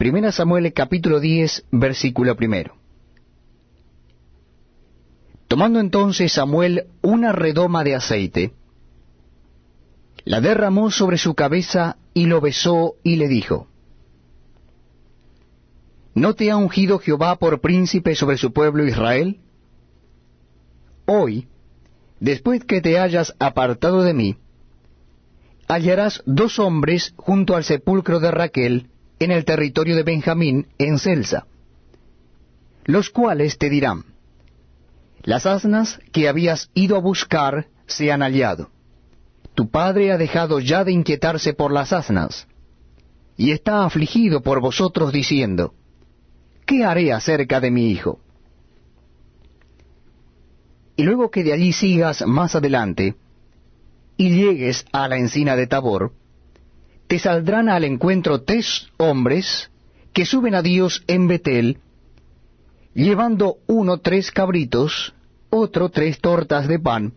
Primera Samuel capítulo 10, versículo primero. Tomando entonces Samuel una redoma de aceite, la derramó sobre su cabeza y lo besó y le dijo, ¿No te ha ungido Jehová por príncipe sobre su pueblo Israel? Hoy, después que te hayas apartado de mí, hallarás dos hombres junto al sepulcro de Raquel en el territorio de Benjamín, en Celsa, los cuales te dirán, las asnas que habías ido a buscar se han hallado. Tu padre ha dejado ya de inquietarse por las asnas, y está afligido por vosotros diciendo, ¿qué haré acerca de mi hijo? Y luego que de allí sigas más adelante, y llegues a la encina de Tabor, te saldrán al encuentro tres hombres que suben a Dios en Betel, llevando uno tres cabritos, otro tres tortas de pan,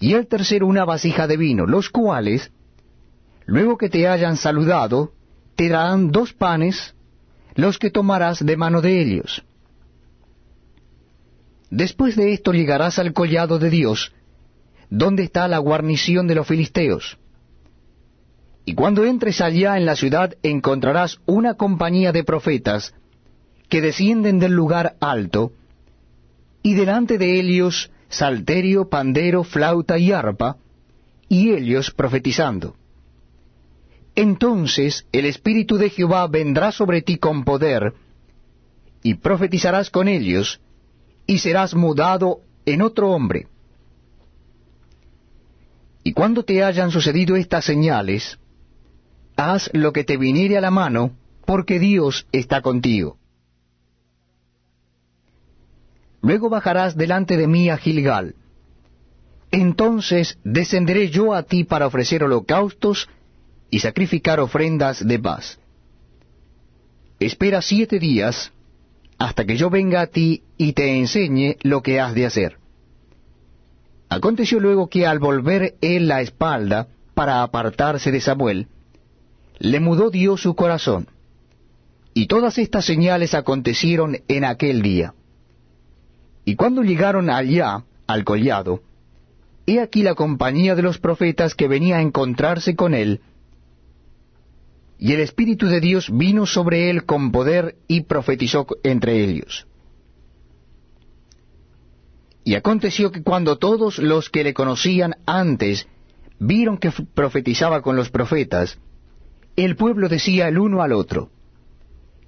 y el tercero una vasija de vino, los cuales, luego que te hayan saludado, te darán dos panes, los que tomarás de mano de ellos. Después de esto llegarás al collado de Dios, donde está la guarnición de los filisteos. Y cuando entres allá en la ciudad encontrarás una compañía de profetas que descienden del lugar alto, y delante de ellos salterio, pandero, flauta y arpa, y ellos profetizando. Entonces el Espíritu de Jehová vendrá sobre ti con poder, y profetizarás con ellos, y serás mudado en otro hombre. Y cuando te hayan sucedido estas señales, haz lo que te viniere a la mano, porque Dios está contigo. Luego bajarás delante de mí a Gilgal. Entonces descenderé yo a ti para ofrecer holocaustos y sacrificar ofrendas de paz. Espera siete días hasta que yo venga a ti y te enseñe lo que has de hacer. Aconteció luego que al volver él la espalda para apartarse de Samuel, le mudó Dios su corazón. Y todas estas señales acontecieron en aquel día. Y cuando llegaron allá, al collado, he aquí la compañía de los profetas que venía a encontrarse con él, y el Espíritu de Dios vino sobre él con poder y profetizó entre ellos. Y aconteció que cuando todos los que le conocían antes vieron que profetizaba con los profetas, el pueblo decía el uno al otro,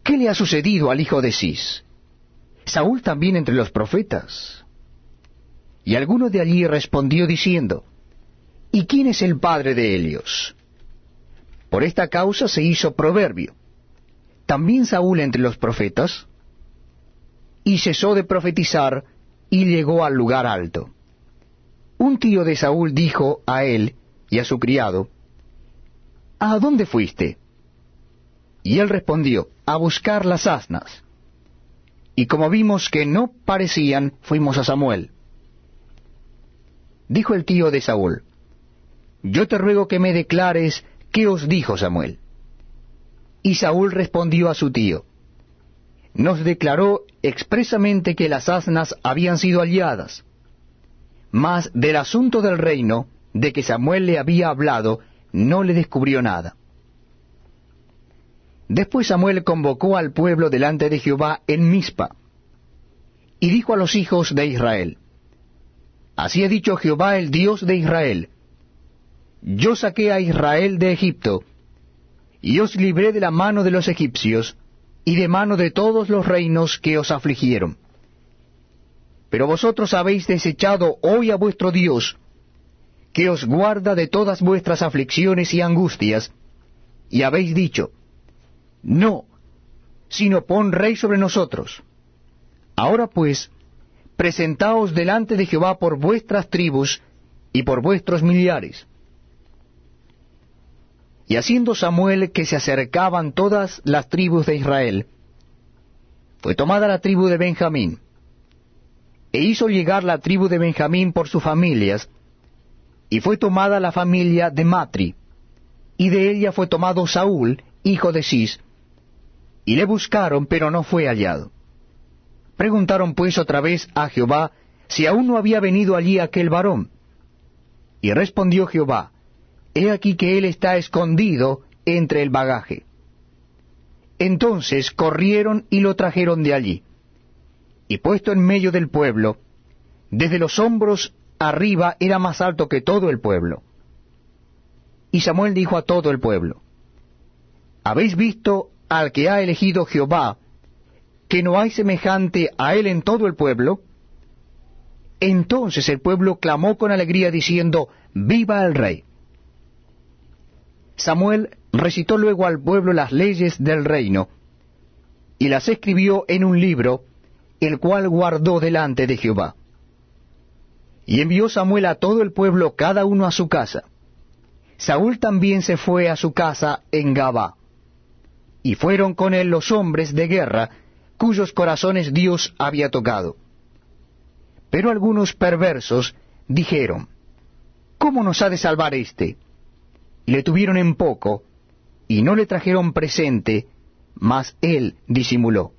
¿qué le ha sucedido al hijo de Cis? Saúl también entre los profetas. Y alguno de allí respondió diciendo, ¿Y quién es el padre de Helios? Por esta causa se hizo proverbio. ¿También Saúl entre los profetas? Y cesó de profetizar y llegó al lugar alto. Un tío de Saúl dijo a él y a su criado, ¿A dónde fuiste? Y él respondió, a buscar las asnas. Y como vimos que no parecían, fuimos a Samuel. Dijo el tío de Saúl, Yo te ruego que me declares qué os dijo Samuel. Y Saúl respondió a su tío, Nos declaró expresamente que las asnas habían sido halladas, mas del asunto del reino, de que Samuel le había hablado, no le descubrió nada. Después Samuel convocó al pueblo delante de Jehová en Mizpa, y dijo a los hijos de Israel, Así ha dicho Jehová el Dios de Israel, Yo saqué a Israel de Egipto, y os libré de la mano de los egipcios, y de mano de todos los reinos que os afligieron. Pero vosotros habéis desechado hoy a vuestro Dios, que os guarda de todas vuestras aflicciones y angustias, y habéis dicho, no, sino pon rey sobre nosotros. Ahora pues, presentaos delante de Jehová por vuestras tribus y por vuestros millares. Y haciendo Samuel que se acercaban todas las tribus de Israel, fue tomada la tribu de Benjamín, e hizo llegar la tribu de Benjamín por sus familias, y fue tomada la familia de Matri, y de ella fue tomado Saúl, hijo de Cis, y le buscaron, pero no fue hallado. Preguntaron pues otra vez a Jehová si aún no había venido allí aquel varón. Y respondió Jehová, He aquí que él está escondido entre el bagaje. Entonces corrieron y lo trajeron de allí. Y puesto en medio del pueblo, desde los hombros arriba era más alto que todo el pueblo. Y Samuel dijo a todo el pueblo, ¿Habéis visto al que ha elegido Jehová, que no hay semejante a él en todo el pueblo? Entonces el pueblo clamó con alegría diciendo, Viva el rey. Samuel recitó luego al pueblo las leyes del reino, y las escribió en un libro, el cual guardó delante de Jehová. Y envió Samuel a todo el pueblo cada uno a su casa. Saúl también se fue a su casa en Gabá. Y fueron con él los hombres de guerra, cuyos corazones Dios había tocado. Pero algunos perversos dijeron, ¿Cómo nos ha de salvar éste? Y le tuvieron en poco, y no le trajeron presente, mas él disimuló.